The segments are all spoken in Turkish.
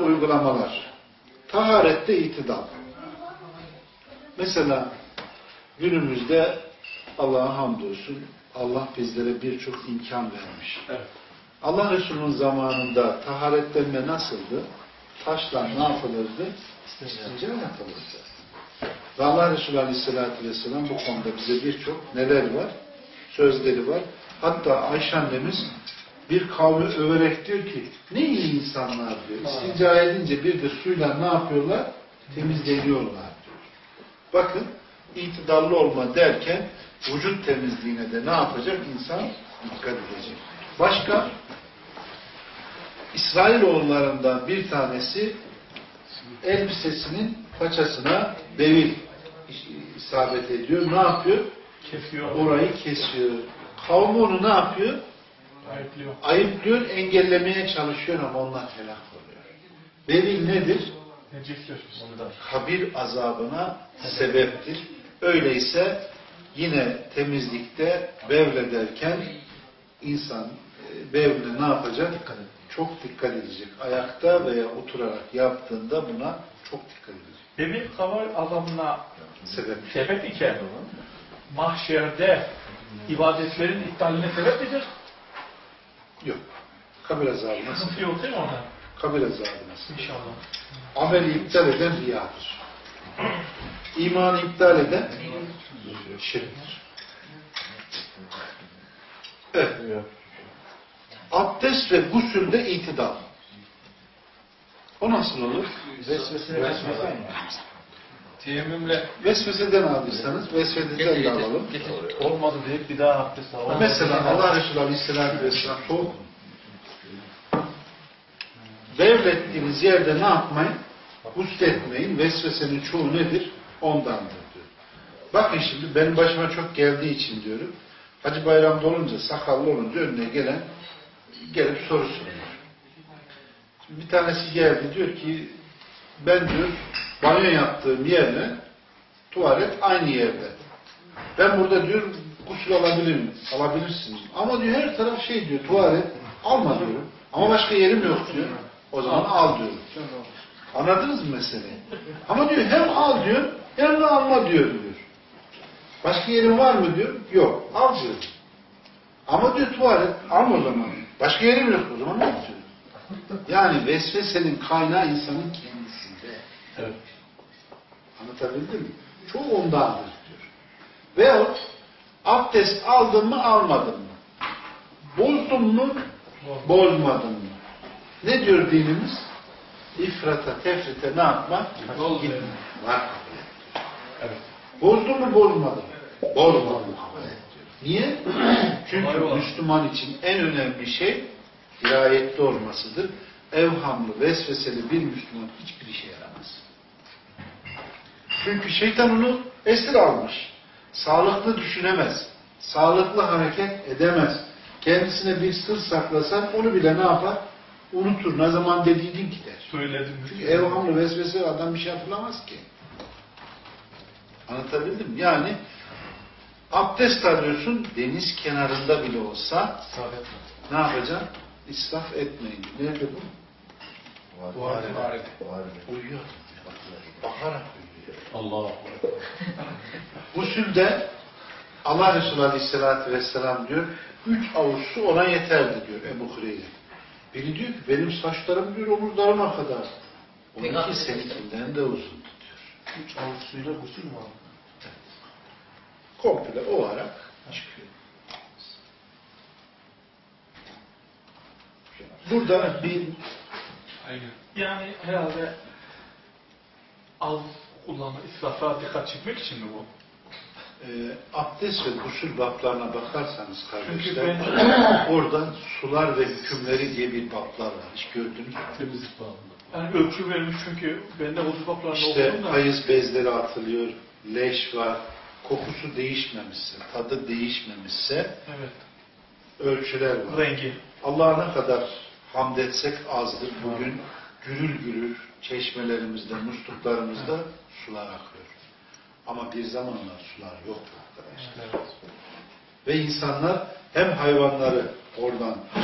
uygulamalar. Taharette itidal. Mesela günümüzde Allah'a hamdolsun Allah bizlere birçok imkan vermiş. Evet. Allah Resulü'nün zamanında taharetlenme nasıldı? Taşlar ne yapılırdı? İstinca yapılırdı. Ve Allah Resulü Aleyhisselatü Vesselam bu konuda bize birçok neler var? Sözleri var. Hatta Ayşe annemiz bir kavmi överek diyor ki ne iyi insanlar diyor. İstinca edince bir de suyla ne yapıyorlar? Temizleniyorlar diyor. Bakın itidallı olma derken vücut temizliğine de ne yapacak? İnsan dikkat edecek. Başka İsrailoğullarından bir tanesi elbisesinin paçasına devil isabet ediyor. Ne yapıyor? Kesiyor. Orayı kesiyor. Kavmi onu ne yapıyor? Ayıplıyor. Ayıplıyor, engellemeye çalışıyor ama onlar helak oluyor. Devil nedir? Necistir. Kabir azabına sebeptir. Öyleyse yine temizlikte bevlederken insan e, bevle ne yapacak? Çok dikkat edecek. Ayakta veya oturarak yaptığında buna çok dikkat edecek. Demir kabir azabına Sebep. sebep iken mahşerde ibadetlerin iptaline sebep midir? Yok. Kabir azabına sebep. Sıkıntı yok değil mi orada? Kabir azabına sebep. İnşallah. Ameli iptal eden riyadır. İmanı iptal eden şirktir. Evet. Abdest ve gusülde itidal. O nasıl olur? Vesvese Teyemmümle Vesveseden aldıysanız vesveseden de alalım. olmadı deyip bir daha abdest al. Mesela Allah Resulü Aleyhisselatü Vesselam soğuk. Devlettiğiniz yerde ne yapmayın? Husletmeyin. Vesvesenin çoğu nedir? Ondandır diyor. Bakın şimdi benim başıma çok geldiği için diyorum. Hacı bayramda olunca, sakallı olunca önüne gelen gelip soru soruyor. Bir tanesi geldi diyor ki ben diyor banyo yaptığım yerle tuvalet aynı yerde. Ben burada diyor gusül alabilir miyim? Alabilirsiniz. Ama diyor her taraf şey diyor tuvalet alma diyor. Ama başka yerim yok diyor. O zaman al diyor. Anladınız mı meseleyi? Ama diyor hem al diyor hem de alma diyor diyor. Başka yerin var mı diyor. Yok. Al diyor. Ama diyor tuvalet alma o zaman. Başka yerim yok o zaman ne yapıyor? Yani vesvesenin kaynağı insanın kendisinde. Evet. Anlatabildim mi? Çoğu ondandır diyor. Veyahut abdest aldın mı almadın mı? Bozdun mu bozmadın mı? Ne diyor dinimiz? İfrata, tefrite ne yapmak? Gitme. Var. Evet. Bozdun mu bozmadın mı? Et diyor. Niye? Çünkü Müslüman için en önemli şey dirayetli olmasıdır. Evhamlı, vesveseli bir Müslüman hiçbir işe yaramaz. Çünkü şeytan onu esir almış. Sağlıklı düşünemez. Sağlıklı hareket edemez. Kendisine bir sır saklasan onu bile ne yapar? Unutur. Ne zaman dediğin gider. Söyledim. Çünkü evhamlı vesvese adam bir şey hatırlamaz ki. Anlatabildim mi? Yani abdest alıyorsun deniz kenarında bile olsa ne yapacaksın? İsraf etmeyin. Nerede bu? Var. Uyuyor. Bakarak uyuyor. Allah. Gusülde Allah Resulü Aleyhisselatü Vesselam diyor, üç avuç su ona yeterdi diyor Ebu Hureyre. Biri diyor ki benim saçlarım diyor omuzlarıma kadar. Onunki seninkinden de uzundu diyor. Üç avuç suyla gusül mü abi? Komple o ara çıkıyor. Burada bir Aynen. Yani herhalde az kullanma, israfa dikkat çekmek için mi bu? e, abdest ve gusül baplarına bakarsanız kardeşler, ben oradan sular ve hükümleri diye bir baplar var. Hiç gördünüz mü? Temizlik bağında. yani ölçü vermiş çünkü ben de huzur baklarında İşte okudum da. hayız bezleri atılıyor, leş var, kokusu değişmemişse, tadı değişmemişse Evet. ölçüler var. Rengi. Allah'a ne kadar hamd etsek azdır. Bugün gürül gürül çeşmelerimizde, musluklarımızda sular akıyor. Ama bir zamanlar sular yoktu arkadaşlar. Evet. Ve insanlar hem hayvanları oradan e,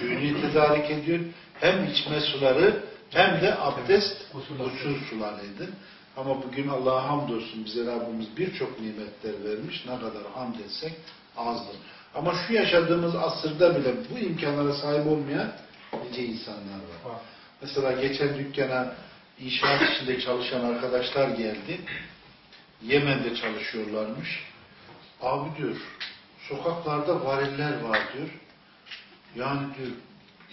suyunu tedarik ediyor Hem içme suları hem de abdest gusül sularıydı. Ama bugün Allah'a hamdolsun bize Rabbimiz birçok nimetler vermiş. Ne kadar hamd etsek azdır. Ama şu yaşadığımız asırda bile bu imkanlara sahip olmayan nice insanlar var. Mesela geçen dükkana inşaat içinde çalışan arkadaşlar geldi. Yemen'de çalışıyorlarmış. Abi diyor, sokaklarda variller var diyor. Yani diyor,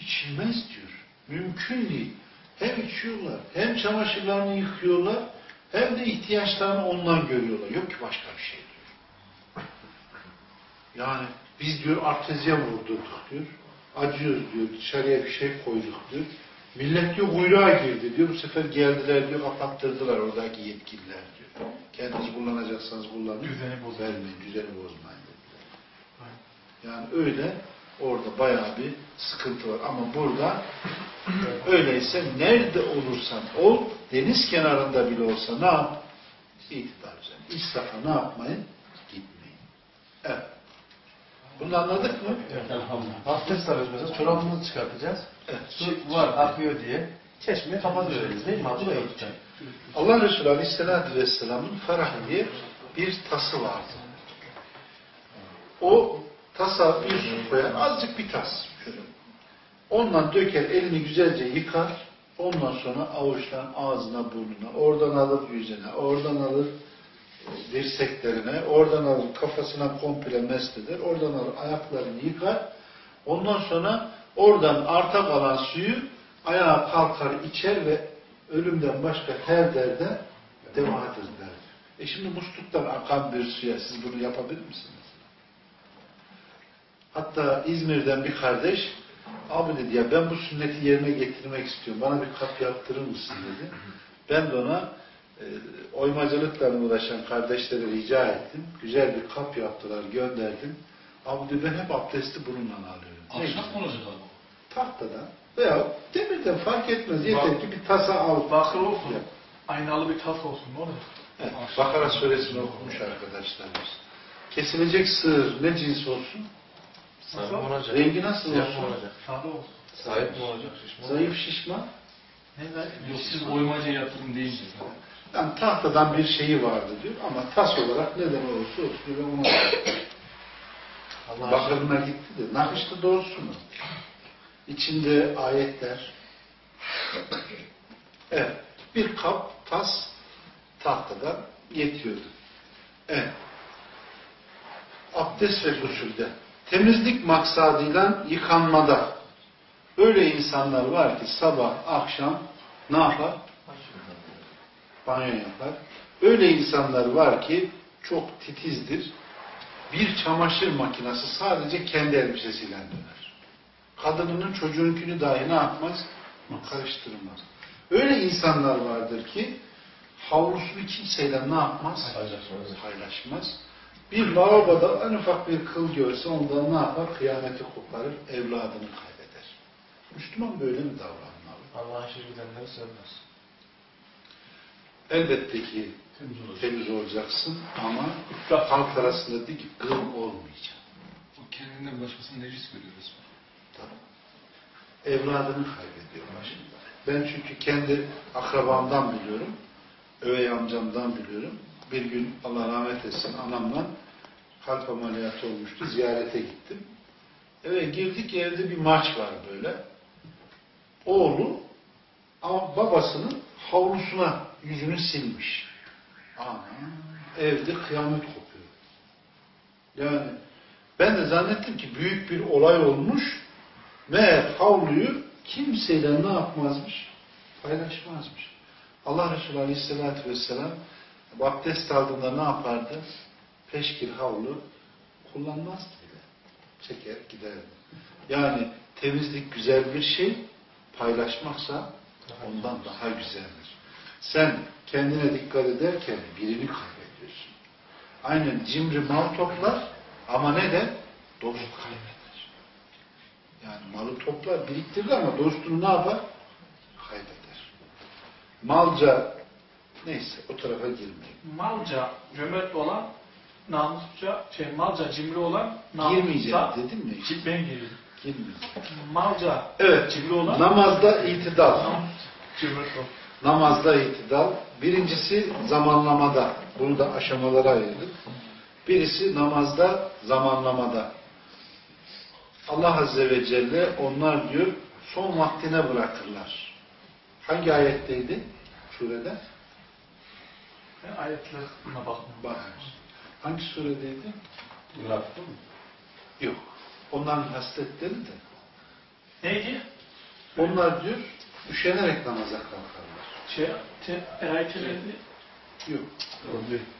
içilmez diyor. Mümkün değil. Hem içiyorlar, hem çamaşırlarını yıkıyorlar, hem de ihtiyaçlarını ondan görüyorlar. Yok ki başka bir şey diyor. Yani biz diyor artezyen vurdurduk diyor. Acıyoruz diyor. Dışarıya bir şey koyduk diyor. Millet diyor kuyruğa girdi diyor. Bu sefer geldiler diyor kapattırdılar oradaki yetkililer diyor. Kendiniz kullanacaksanız kullanın. Düzeni bozmayın. Vermeyin, düzeni bozmayın dediler. Yani öyle orada bayağı bir sıkıntı var. Ama burada öyleyse nerede olursan ol, deniz kenarında bile olsa ne yap? İtidal üzerine. İsrafa ne yapmayın? Gitmeyin. Evet. Bunu anladık mı? Abdest alıyoruz mesela çorabımızı çıkartacağız. Evet. Su var akıyor diye çeşmeyi kapatıyoruz değil mi? Buraya gideceğim. Allah Resulü Aleyhisselatü Vesselam'ın Ferah diye bir tası vardı. O tasa bir su koyar, azıcık bir tas. Ondan döker, elini güzelce yıkar. Ondan sonra avuçtan ağzına, burnuna, oradan alır yüzüne, oradan alır dirseklerine, oradan alır kafasına komple mest eder, oradan alır ayaklarını yıkar. Ondan sonra oradan arta kalan suyu ayağa kalkar içer ve ölümden başka her derde deva eder. E şimdi musluktan akan bir suya siz bunu yapabilir misiniz? Hatta İzmir'den bir kardeş abi dedi ya ben bu sünneti yerine getirmek istiyorum. Bana bir kap yaptırır mısın dedi. Ben de ona oymacılıkla uğraşan kardeşlere rica ettim. Güzel bir kap yaptılar, gönderdim. Abi dedi ben hep abdesti bununla alıyorum. Ahşap olacak abi? Tahtadan veya demirden fark etmez. Yeter ki bir tasa al. Bakır olsun. Yap. Aynalı bir tas olsun. Ne olur? Evet, Bakara suresini okumuş arkadaşlarımız. Kesilecek sığır ne cins olsun? Sarı mı olacak? Rengi nasıl Siyah olsun? olacak? Sade olsun. Sahip mi olacak? Şiş mi olacak? Zayıf şişman. Ne zayıf? Yok siz oymaca yatırım deyince. Yani tahtadan bir şeyi vardı diyor ama tas olarak neden olursa olsun ben ona Allah bakırına gitti de nakışlı doğrusu mu? İçinde ayetler. Evet. Bir kap tas tahtadan yetiyordu. Evet. Abdest ve gusülde. Temizlik maksadıyla yıkanmada. Öyle insanlar var ki sabah, akşam ne yapar? Banyo yapar. Öyle insanlar var ki çok titizdir. Bir çamaşır makinesi sadece kendi elbisesiyle döner. Kadınının çocuğunkini dahi ne yapmaz? Karıştırmaz. Öyle insanlar vardır ki havlusunu kimseyle ne yapmaz? Paylaşmaz. Paylaşmaz. Bir lavaboda en ufak bir kıl görse ondan ne yapar? Kıyameti koparır, evladını kaybeder. Müslüman böyle mi davranmalı? Allah'ın şirk edenleri sevmez. Elbette ki Temiz temiz olacaksın ama İsraf. halk arasında değil ki gıl olmayacak. O kendinden başkasını necis görüyor resmen. Tabii. Evladını kaybediyor başında. Ben çünkü kendi akrabamdan biliyorum. Övey amcamdan biliyorum. Bir gün Allah rahmet etsin anamla kalp ameliyatı olmuştu. Ziyarete gittim. Eve girdik evde bir maç var böyle. Oğlu ama babasının havlusuna yüzünü silmiş. Ana, evde kıyamet kopuyor. Yani ben de zannettim ki büyük bir olay olmuş. Meğer havluyu kimseyle ne yapmazmış? Paylaşmazmış. Allah Resulü Aleyhisselatü Vesselam abdest aldığında ne yapardı? Peşkir havlu kullanmazdı bile. Çeker giderdi. Yani temizlik güzel bir şey, paylaşmaksa ondan daha güzeldir. Sen kendine dikkat ederken birini kaybediyorsun. Aynen cimri mal toplar ama ne de? Dost kaybeder. Yani malı toplar, biriktirir ama dostunu ne yapar? Kaybeder. Malca neyse o tarafa girmeyin. Malca cömert olan namusça, şey malca cimri olan Girmeyeceğim namusça dedim mi? işte? gitmeye geliyor. Girmiyor. Malca. Evet. Cibri olan. Namazda itidal. Cibri olan. Namazda itidal. Birincisi zamanlamada. Bunu da aşamalara ayırdık. Birisi namazda zamanlamada. Allah Azze ve Celle onlar diyor son vaktine bırakırlar. Hangi ayetteydi? Surede? Ayetlerine bakmam. Bak. Hangi suredeydi? Bıraktın mı? Yok. Onların hasletleri de. Neydi? Onlar diyor üşenerek namaza kalkarlar. Şey, te, ayetlerinde. Yok.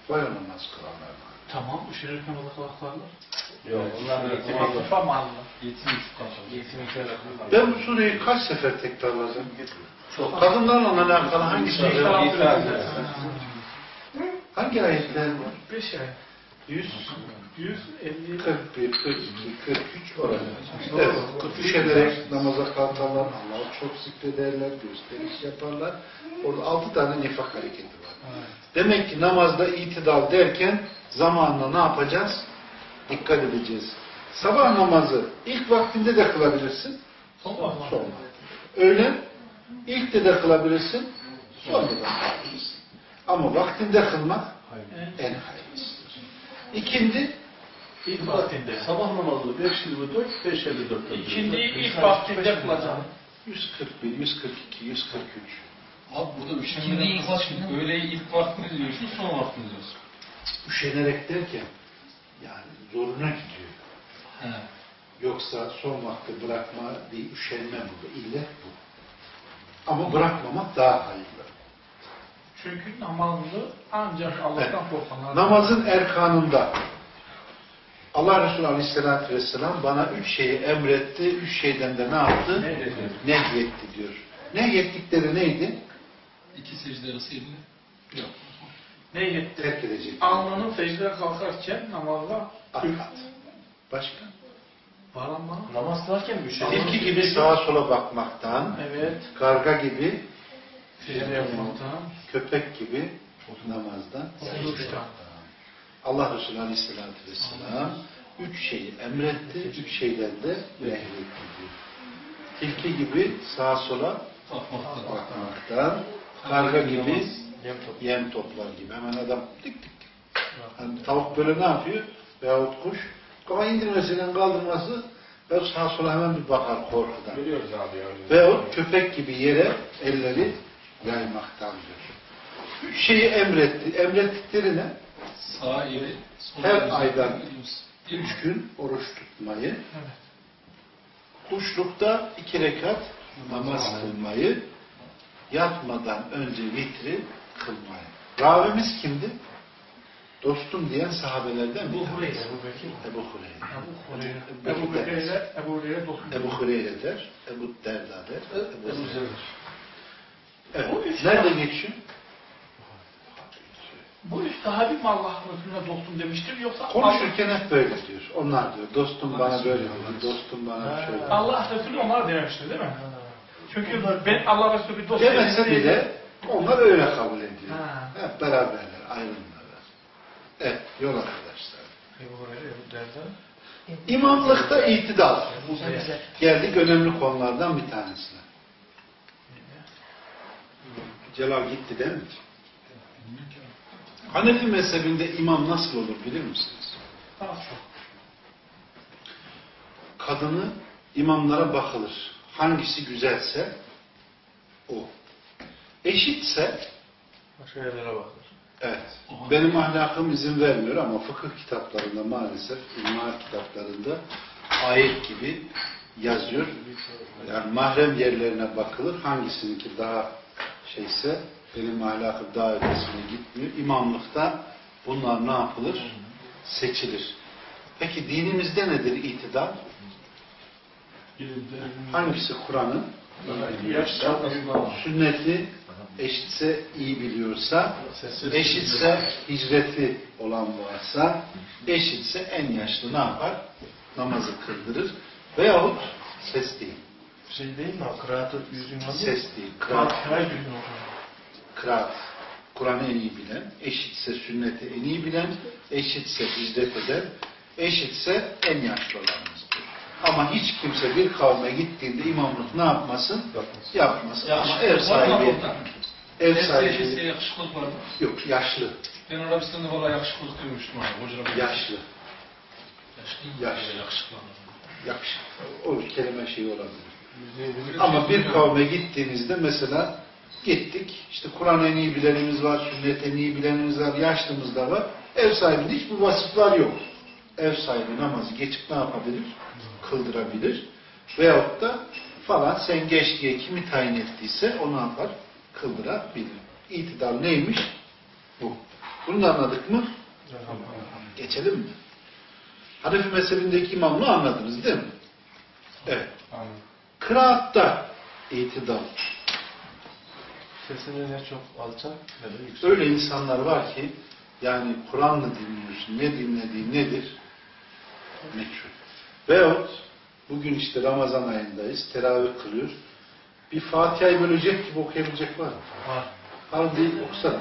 Bayan namaz kılarlar. Tamam, üşerek namaza kalkarlar. Yok. Onlar üç kalacak. Ben bu sureyi kaç sefer tekrarladım? Çok. Kadınlarla alakalı hangi Şey, sure? falan İfade. filan. Hangi ayetler var? Beş ay. 100, 150. 41, 42, 43 orada. Evet. Üşenerek namaza kalkarlar, Allah'ı çok zikrederler, gösteriş yaparlar. Orada altı tane nifak hareketi var. Demek ki namazda itidal derken zamanla ne yapacağız? Dikkat edeceğiz. Sabah namazı ilk vaktinde de kılabilirsin. Son Son vakti. Öğlen ilk de de kılabilirsin. Sonra da kılabilirsin. Ama vaktinde kılmak en hayırlısıdır. İkindi İlk vaktinde. Sabah namazı 524, 554. İkindi ilk vaktinde kılacağım. 141, 142, 143. Abi burada üşenmeden ilk vaktini, öğleyi ilk vaktini diyorsun, son vaktini diyorsun. Üşenerek derken yani zoruna gidiyor. He. Yoksa son vakti bırakma değil, üşenme burada. İllet bu. Ama bırakmamak daha hayırlı. Çünkü namazı ancak Allah'tan korkanlar. Namazın erkanında Allah Resulü Aleyhisselatü Vesselam bana üç şeyi emretti, üç şeyden de ne yaptı? Neydi? Nehyetti diyor. Nehyettikleri neydi? İki secde arası elini. Yok. Ne yetti? Terk edecek. Alnının secdeye kalkarken namazda Akat. Başka? var ama. Namaz kılarken bir şey. Tilki gibi sağa sola bakmaktan, Evet. karga gibi, Secde yapmaktan. Köpek gibi namazdan. Oturuştan. Allah Resulü Aleyhisselatü Vesselam üç şeyi emretti, üç şeyden de nehyetti diyor. Tilki gibi sağa sola Bakmakta. bakmaktan, karga gibi Yem toplar gibi. Hemen adam dik dik. Hani tavuk böyle ne yapıyor? Veyahut kuş. Kafa indirmesiyle kaldırması ve sağa sola hemen bir bakar korkudan. Görüyoruz abi ya. Veyahut köpek gibi yere elleri yaymaktan diyor. Üç şeyi emretti. Emrettikleri ne? Sol Her aydan üç gün oruç tutmayı, Evet. kuşlukta iki rekat namaz kılmayı, yatmadan önce vitri kılmayı. Ravimiz kimdi? Dostum diyen sahabelerden bir Ebu. Hureyre. Ebu Hureyre. Ebu Hureyre. Ebu Hureyre. Dostum. Ebu Hureyre der, Ebu Derda der, Ebu Ebu Zer. Zer. Evet. Nerede geçiyor? Bu üç sahabi mi Allah Resulüne dostum demiştir yoksa Konuşurken hep böyle diyor. Onlar diyor. Dostum bana böyle diyor. Dostum bana şöyle. Allah Resulü onlar demiştir değil mi? Çünkü ben Allah Resulü dost Demese bile onlar öyle kabul ediyor. Ha. Hep beraberler, ayrılmıyorlar. Evet, yol arkadaşlar. İmamlıkta itidal. Geldik önemli konulardan bir tanesine. Celal gitti değil mi? Hanefi mezhebinde imam nasıl olur bilir misiniz? Daha çok. Kadını imamlara bakılır. Hangisi güzelse o. Eşitse Başka yerlere bakır. Evet. Benim ahlakım izin vermiyor ama fıkıh kitaplarında maalesef, imar kitaplarında ayet gibi yazıyor. Yani mahrem yerlerine bakılır. Hangisininki daha şeyse benim ahlakım daha ötesine gitmiyor. İmamlıkta bunlar ne yapılır? Seçilir. Peki dinimizde nedir itidal? Hangisi Kur'an'ın? Sünneti eşitse iyi biliyorsa, eşitse hicreti olan varsa, eşitse en yaşlı ne yapar? Namazı kıldırır. Veyahut ses değil. Şey değil mi? Kıraatı alıyor. Ses değil. Kıraat. Her gün olur. Kıraat. Kur'an'ı en iyi bilen, eşitse sünneti en iyi bilen, eşitse hicret eden, eşitse en yaşlı olanımızdır. Ama hiç kimse bir kavme gittiğinde imamlık ne yapmasın? Yapmasın. Yapmasın. Ama Yakışıklı ev var mı sahibi, ev sahibi sahibi yakışıklık vardı. yok yaşlı. Ben Arabistan'da valla yakışıklık duymuştum abi. Hocalar Yaşlı. Yaşlı. Yaşlı. Yakışıklı. Yakışıklı. O kelime şey olabilir. Ama bir kavme gittiğinizde mesela gittik, işte Kur'an en iyi bilenimiz var, sünnet en iyi bilenimiz var, yaşlımız da var. Ev sahibinde hiç bu vasıflar yok. Ev sahibi namazı geçip ne yapabilir? Kıldırabilir. Veyahut da falan sen geç diye kimi tayin ettiyse onu yapar? Kıldırabilir. İtidal neymiş? Bu. Bunu da anladık mı? Geçelim mi? Hanefi mezhebindeki imamlığı anladınız değil mi? Evet. Kıraatta itidal. Sesini ne çok alçak ne de yüksek. Öyle insanlar var ki yani Kur'an mı dinliyorsun, ne dinlediğin nedir? Meçhul. Veyahut bugün işte Ramazan ayındayız, teravih kılıyor. Bir Fatiha'yı bölecek gibi okuyabilecek var mı? Var. Al bir okusana.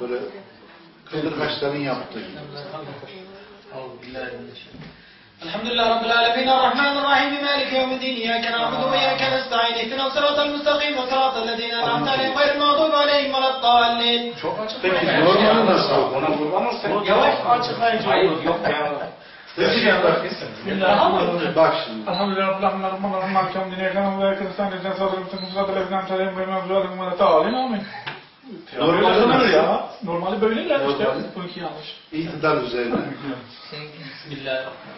Böyle kıldır kaşların yaptığı gibi. الحمد لله رب العالمين الرحمن الرحيم مالك يوم الدين إياك نعبد وإياك نستعين اهدنا الصراط المستقيم صراط الذين أنعمت عليهم غير المغضوب عليهم ولا الضالين Çok açık. Peki normali nasıl? Ona kullanırsan Yavaş açıklayıcı Hayır olur. yok ya. Bismillahirrahmanirrahim. Bak şimdi. Elhamdülillahi Rabbil alemin. Rahmanir Rahim. Maliki yevmiddin. İyyâke na'budu ve iyyâke nestaîn. İhdina sıratal mustakîm. Sıratal lezîne en'amte aleyhim gayril mağdûbi aleyhim ve lad-dâlin. Amin. Normali Böyle nasıl? ya. Normali böyleler işte. Normali. Bununki yanlış. İtidal üzerine. بسم الله الرحمن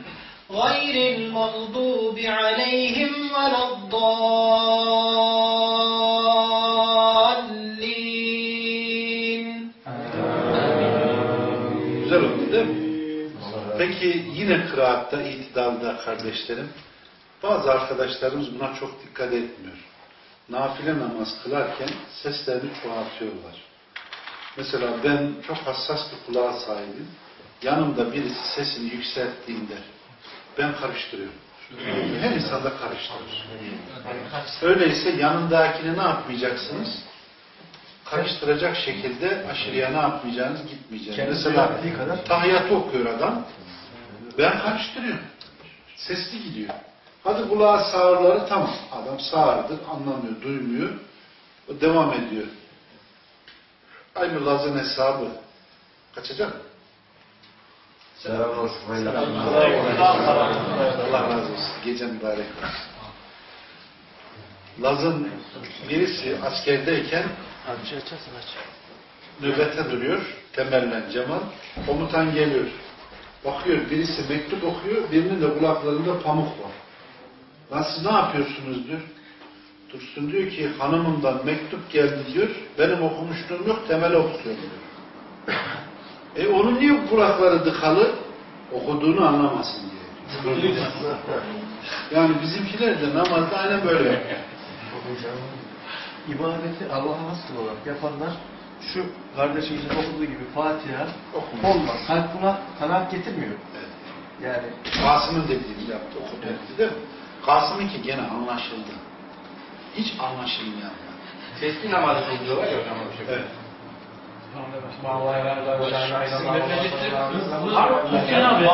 غير المغضوب عليهم ولا الضالين Güzel oldu değil mi? Peki yine kıraatta, itidalda kardeşlerim, bazı arkadaşlarımız buna çok dikkat etmiyor. Nafile namaz kılarken seslerini çoğaltıyorlar. Mesela ben çok hassas bir kulağa sahibim. Yanımda birisi sesini yükselttiğinde ben karıştırıyorum. Her insan da karıştırır. Öyleyse yanındakini ne yapmayacaksınız? Karıştıracak şekilde aşırıya ne yapmayacaksınız? Gitmeyeceksiniz. Kendisi Mesela tahiyyatı okuyor adam. Ben karıştırıyorum. Sesli gidiyor. Hadi kulağa sağırları tamam. Adam sağırdır, anlamıyor, duymuyor. O devam ediyor. Aynı Laz'ın hesabı. Kaçacak mı? Selam olsun. Allah razı olsun. Gece mübarek olsun. Laz'ın birisi askerdeyken nöbete duruyor. Temellen Cemal. Komutan geliyor. Bakıyor birisi mektup okuyor. Birinin de kulaklarında pamuk var. Lan siz ne yapıyorsunuz diyor. Dursun diyor ki hanımımdan mektup geldi diyor. Benim okumuşluğum yok temel okutuyorum diyor. E onun niye kulakları dıkalı? Okuduğunu anlamasın diye. Yani bizimkiler de namazda aynen böyle. İbadeti Allah'a has olarak yapanlar şu kardeşimizin okuduğu gibi Fatiha Okumuş. olmaz. Kalp buna kanaat getirmiyor. Evet. Yani Kasım'ın dediğini yaptı, okudu etti değil mi? Kasım'ınki gene anlaşıldı. Hiç anlaşılmayan. Sesli namazı kılıyorlar ya hocam şekilde. Evet. Hüseyin abi.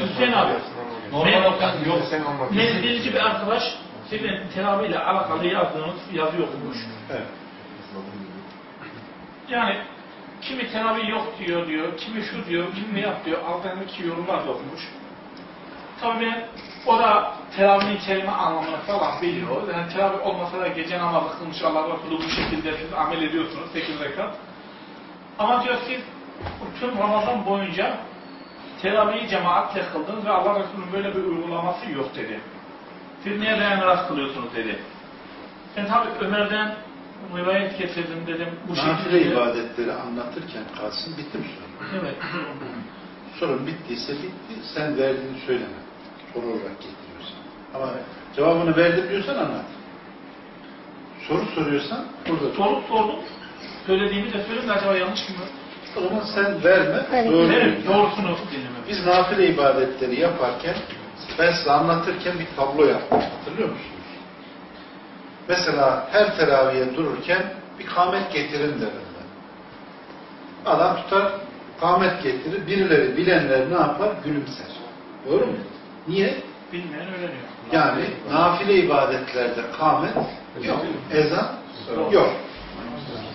Hüseyin abi. Normal okuyan yok. Mezbilci bir arkadaş senin teravih ile alakalı yazdığınız yazı okumuş. Evet. Yani kimi teravih yok diyor diyor, kimi şu diyor, kimi yap diyor, alternatif yorumlar da okumuş. Tabii ben, o da teravihin kelime anlamını falan biliyor. Yani teravih olmasa da gece namazı kılmış Allah Resulü bu şekilde siz amel ediyorsunuz 8 rekat. Ama diyor siz tüm Ramazan boyunca teravihi cemaatle kıldınız ve Allah Resulü'nün böyle bir uygulaması yok dedi. Siz niye dayanarak kılıyorsunuz dedi. Ben tabii Ömer'den rivayet getirdim dedim. Bu Nafile şekilde. ibadetleri anlatırken Kasım bitti mi sorun? Evet. Sorun bittiyse bitti. Sen verdiğini söyleme. Soru olarak getiriyorsun. Ama cevabını verdim diyorsan anlat. Soru soruyorsan burada sor. Soru sordum. Söylediğimi de söyleyeyim de acaba yanlış mı? O zaman sen verme. Evet. Doğru. Evet, doğrusunu dinlemem. Biz nafile ibadetleri yaparken ben size anlatırken bir tablo yaptım. Hatırlıyor musunuz? Mesela her teraviye dururken bir kamet getirin derim ben. Adam tutar kamet getirir. Birileri bilenler ne yapar? Gülümser. Doğru mu? Niye? Bilmeyen öğreniyor. Yani nafile ibadetlerde kamet yok. Ezan yok.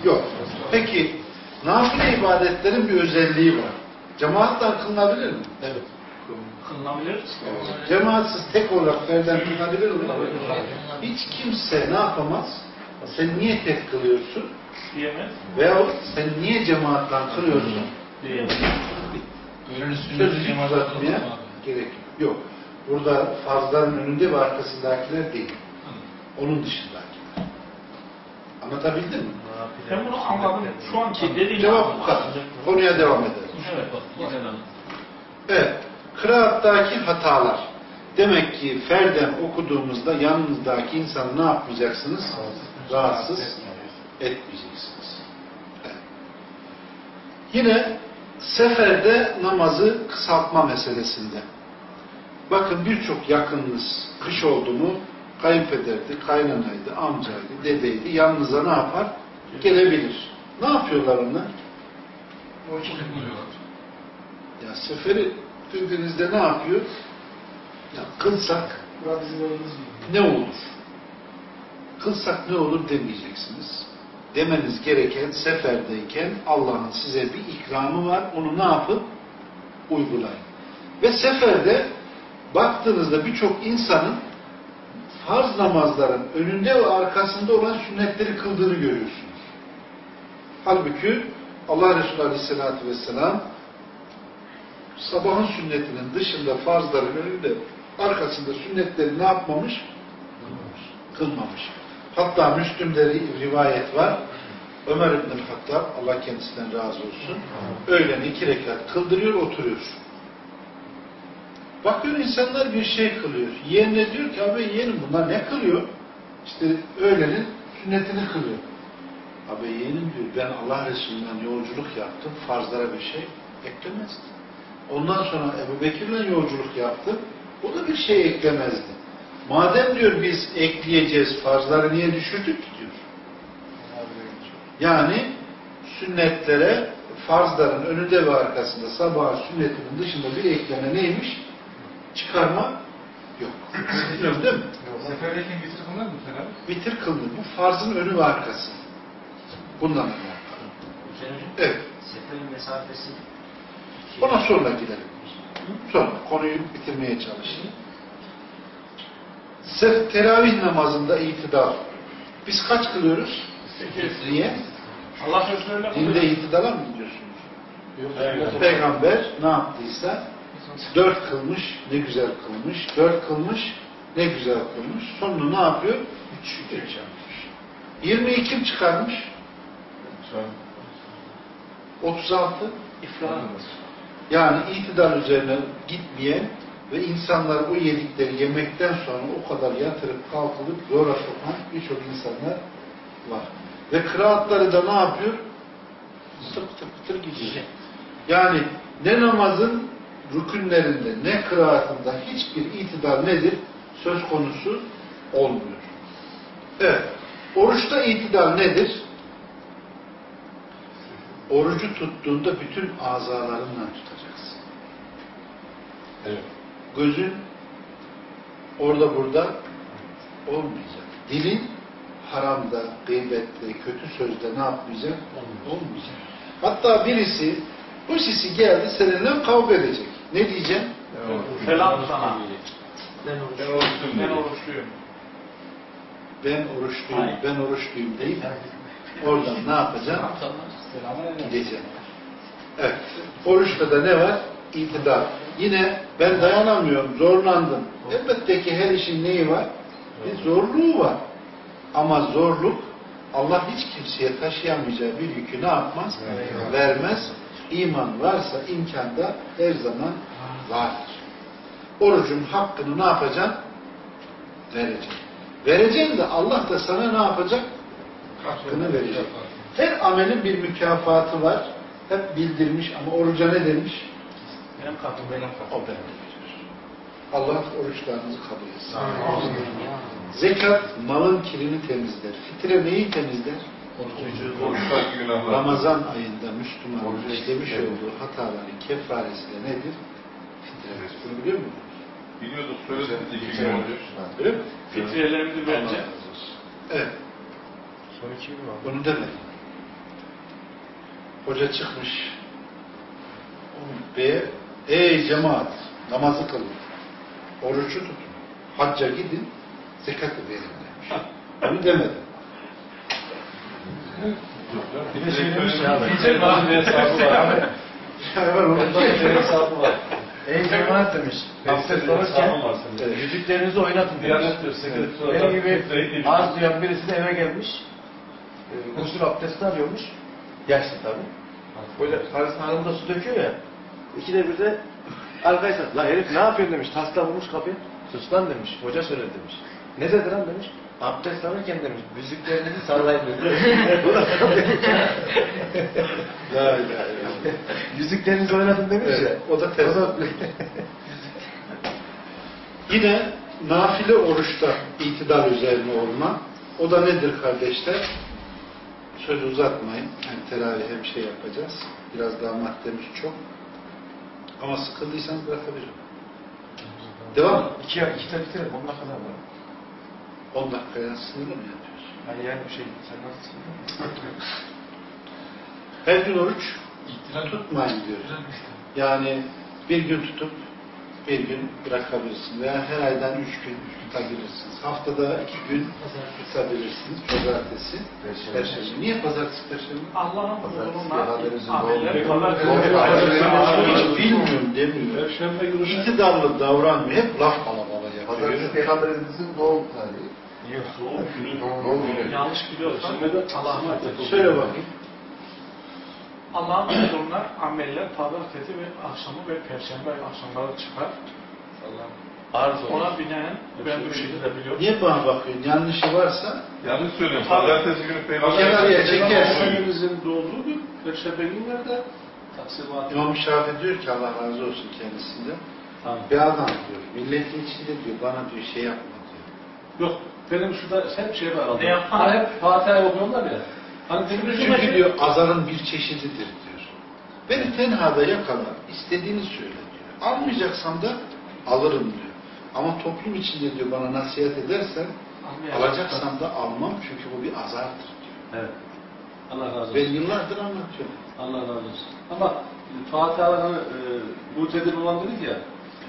Yok. Peki nafile ibadetlerin bir özelliği var. Cemaatle kılınabilir mi? Evet. Kılınabilir. Cemaatsiz tek olarak ferden kılınabilir mi? Hiç kimse ne yapamaz? Sen niye tek kılıyorsun? Diyemez. Veyahut sen niye cemaatle kılıyorsun? Diyemez. Sözü cemaat uzatmaya gerek yok. Burada farzların önünde ve arkasındakiler değil. Onun dışındakiler. Anlatabildim mi? Ben bunu anladım. Şu anki dediğim Cevap bu kadar. Konuya devam edelim. Evet. Evet. Kıraattaki hatalar. Demek ki ferden okuduğumuzda yanınızdaki insanı ne yapmayacaksınız? Rahatsız etmeyeceksiniz. Evet. Yine seferde namazı kısaltma meselesinde. Bakın birçok yakınınız kış oldu mu kayınpederdi, kaynanaydı, amcaydı, dedeydi. Yanınıza ne yapar? Gelebilir. Ne yapıyorlar onlar? Ya seferi bildiğinizde ne yapıyor? Ya kılsak ne olur? Kılsak ne olur demeyeceksiniz. Demeniz gereken seferdeyken Allah'ın size bir ikramı var. Onu ne yapın? Uygulayın. Ve seferde baktığınızda birçok insanın farz namazların önünde ve arkasında olan sünnetleri kıldığını görüyorsunuz. Halbuki Allah Resulü Aleyhisselatü Vesselam sabahın sünnetinin dışında farzların önünde arkasında sünnetleri ne yapmamış? Kılmamış. Hatta Müslüm'de rivayet var. Ömer İbn Hattab, Allah kendisinden razı olsun, öğlen iki rekat kıldırıyor, oturuyor. Bakıyor insanlar bir şey kılıyor. Yeğenine diyor ki abi yeğenim bunlar ne kılıyor? İşte öğlenin sünnetini kılıyor. Abi yeğenim diyor ben Allah Resulü'nden yolculuk yaptım. Farzlara bir şey eklemezdi. Ondan sonra Ebu Bekir'le yolculuk yaptım. O da bir şey eklemezdi. Madem diyor biz ekleyeceğiz farzları niye düşürdük ki diyor. Yani sünnetlere farzların önünde ve arkasında sabah sünnetinin dışında bir ekleme neymiş? Çıkarma yok. Biliyoruz değil mi? Seferdeyken vitir kılınır mı mesela? Bitir kılınır. Bu farzın önü ve arkası. Bundan alakalı. Evet. Seferin mesafesi Ona sonra gidelim. Sonra konuyu bitirmeye çalışayım. Sef teravih namazında itidal. Biz kaç kılıyoruz? Niye? Allah Resulü'yle Dinde itidala mı gidiyorsunuz? Peygamber ne yaptıysa dört kılmış, ne güzel kılmış. Dört kılmış, ne güzel kılmış. Sonunu ne yapıyor? Üç, yapmış. 22 kim çıkarmış? 36 iflah. Yani itidal üzerine gitmeyen ve insanlar o yedikleri yemekten sonra o kadar yatırıp kalkılıp zora sokan birçok insanlar var. Ve kıraatları da ne yapıyor? Tık tık tık gidiyor. Yani ne namazın rükünlerinde ne kıraatında hiçbir itidal nedir? Söz konusu olmuyor. Evet. Oruçta itidal nedir? Orucu tuttuğunda bütün azalarından tutacaksın. Evet. Gözün orada burada olmayacak. Dilin haramda, gıybette, kötü sözde ne yapmayacak? Olmayacak. Hatta birisi bu sisi geldi seninle kavga edecek. Ne diyeceksin? Selam sana. ben olur. Ben oruçluyum. Ben oruçluyum, Hayır. ben oruçluyum deyip oradan ne yapacaksın? Gideceksin. Evet. Oruçta da ne var? İtidal. Yine ben dayanamıyorum, zorlandım. Elbette ki her işin neyi var? Bir zorluğu var. Ama zorluk Allah hiç kimseye taşıyamayacağı bir yükü ne yapmaz? Vermez. İman varsa imkanda her zaman vardır. Orucun hakkını ne yapacaksın? Vereceksin. Vereceksin de Allah da sana ne yapacak? hakkını verecek. Her amelin bir mükafatı var. Hep bildirmiş ama oruca ne demiş? Benim kapım, benim kapım. O benimdir. Allah oruçlarınızı kabul etsin. Zekat malın kirini temizler. Fitre neyi temizler? Günahlar. Ramazan ayında Müslümanın işlemiş olduğu hataların kefaresi de nedir? Fitredir. Bunu biliyor musunuz? Biliyorduk söyledim iki gün önce. Fitrelerimizi bence. Evet. Son iki gün var. Bunu demedim. Hoca çıkmış. Beye, ey cemaat namazı kılın. Orucu tutun. Hacca gidin. Zekatı verin demiş. Bunu demedim. Bir de şey demiş ya. Fitre var bir hesabı var. Hayvan onu Bunda bir hesabı var. Ey cemaat demiş. Abdest Hesabı alırken var senin. yüzüklerinizi oynatın demiş. Benim gibi az duyan birisi de eve gelmiş. Gusül abdesti arıyormuş. Yaşlı tabii. Böyle karısının hanımda su döküyor ya. İkide bir de arkaya sak. La herif ne yapıyorsun demiş. Tasla vurmuş kapıyı. Sus lan demiş. Hoca söyledi demiş. Ne dedi lan demiş. Abdest alırken demiş. Müziklerinizi sallayın illallah. Yüzüklerinizi oynatın demiş Evet, ya. o da ters. Yine nafile oruçta itidal üzerine olma. O da nedir kardeşler? Sözü uzatmayın. Hem teravih hem şey yapacağız. Biraz daha maddemiz çok. Ama sıkıldıysanız bırakabilirim. Devam. İki, iki tane bitirelim. Onunla kadar var. 10 dakikaya sınırlı mı yapıyorsun? Yani yani bir şey. Sen nasıl Her gün oruç İhtilal tutmayın diyor. Yani bir gün tutup bir gün bırakabilirsiniz. Veya her aydan üç gün tutabilirsiniz. Haftada iki gün tutabilirsiniz. Pazartesi, Perşembe. Niye pazartesi, Perşembe? Allah'ın Peygamber- Hiç bilmiyorum demiyor. İktidarlı davranmıyor. Hep laf kalabalığı yapıyor. Pazartesi Peygamberimizin doğum tarihi. Yok. doğum günü. Doğum günü. Yanlış biliyorsan Allah'ın Söyle bakayım. Allah'ın huzuruna ameller pazartesi ve akşamı ve perşembe akşamları çıkar. Arz olur. Ona binaen ben bu şekilde biliyorum. Niye bana bakıyorsun? Yanlışı varsa Yanlış söylüyorum. Tabii. Pazartesi günü peygamber. kenarıya çekersin. Efendimizin doğduğu gün Perşembe günlerde taksimat. İmam Şafii diyor ki Allah razı olsun kendisinden. Tamam. Bir adam diyor, milletin içinde diyor, bana diyor şey yapma diyor. Yok benim şurada hep şey var. Ne yapma? Hani hep Fatiha'yı okuyorlar ya. Hani dedim Çünkü diyor azarın bir çeşididir diyor. Beni tenhada yakala, istediğini söyle diyor. Almayacaksam da alırım diyor. Ama toplum içinde diyor bana nasihat edersen alacaksam da almam çünkü bu bir azardır diyor. Evet. Allah razı olsun. Ben yıllardır anlatıyorum. Allah razı olsun. Ama Fatiha'nın hani, e, mutedir olan dedik ya.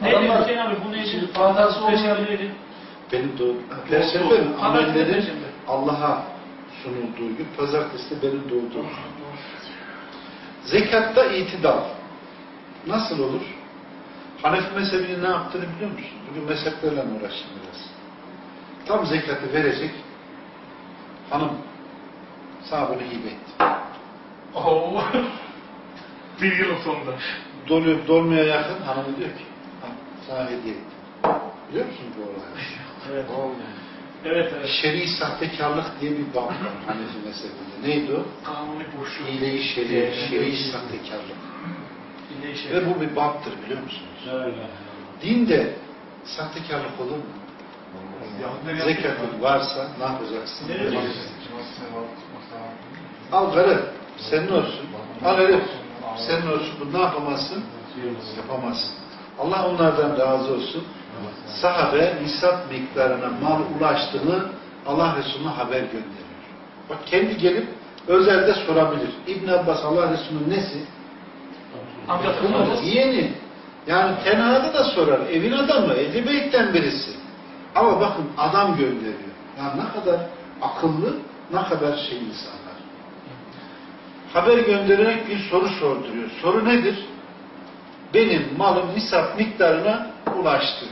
Neydi adamlar- Hüseyin abi bu neydi? Şimdi Fatiha'sı olmayan Benim doğum, Perşembe Amellerin. Allah'a sunulduğu gün, pazartesi de benim doğduğum. Zekatta itidal. Nasıl olur? Hanefi mezhebinin ne yaptığını biliyor musun? Bugün mezheplerle uğraştım biraz. Tam zekatı verecek. Hanım, sana bunu hibe ettim. Oo. bir yılın sonunda. Doluyor, dolmaya yakın hanımı diyor ki, "Al, sana hediye ettim. Biliyor musun bu olayı? Evet. Evet evet. Şer'i sahtekarlık diye bir bab var Hanefi mezhebinde. Neydi o? Kanuni boşluğu. Hile-i şer'i, şer'i sahtekarlık. Hile işe. Ve bu bir baptır biliyor musunuz? Öyle. Dinde sahtekarlık olur mu? Zekatın varsa ne yapacaksın? Al garip, senin olsun. Al herif, senin olsun. Bu ne yapamazsın? Yapamazsın. Allah onlardan razı olsun. Sahabe nisap miktarına mal ulaştığını Allah Resulüne haber gönderiyor. Bak kendi gelip özelde sorabilir. İbn Abbas Allah Resulü'nün nesi? Amcası yeni. Yani tenhada da sorar. Evin adamı, Ehli Beyt'ten birisi. Ama bakın adam gönderiyor. Yani ne kadar akıllı, ne kadar şey insanlar. Haber göndererek bir soru sorduruyor. Soru nedir? Benim malım nisap miktarına ulaştı.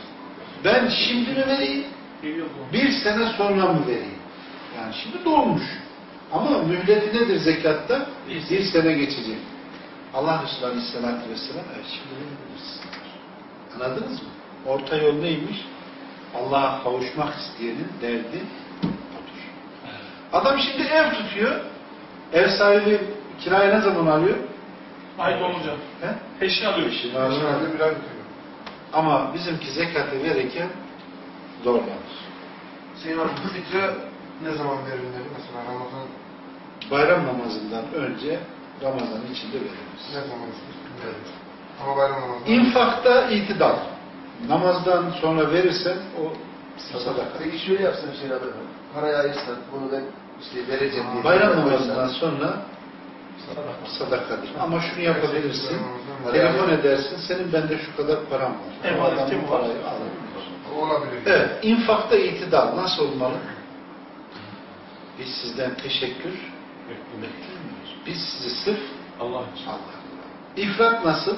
Ben şimdi mi vereyim? Bir sene sonra mı vereyim? Yani şimdi dolmuş. Ama mühleti nedir zekatta? Bir sene geçecek. Allah Resulü Aleyhisselatü Vesselam evet şimdi. Anladınız mı? Orta yol neymiş? Allah'a kavuşmak isteyenin derdi budur. Adam şimdi ev tutuyor. Ev sahibi kiraya ne zaman alıyor? Ay olunca. He? Peşin alıyor. Şimdi alıyor. Şimdi bir ay tutuyor. Ama bizimki zekatı verirken zorlanır. Senin abi bu fitre ne zaman verilir? Mesela Ramazan Bayram namazından önce Ramazan içinde veririz. ne zaman verilir? Ama bayram namazı. İnfakta itidal. Namazdan sonra verirsen o sadaka. Peki şöyle yapsan şey abi. Parayı ayırsan bunu ben işte vereceğim diye. Bayram namazından sonra sadakadır. Ama şunu yapabilirsin. Telefon edersin. Senin bende şu kadar param var. Kim bu var? parayı alabilir. O olabilir. Evet. infakta itidal nasıl olmalı? Biz sizden teşekkür beklemiyoruz. Biz sizi sırf Allah için. Allah. İfrat nasıl?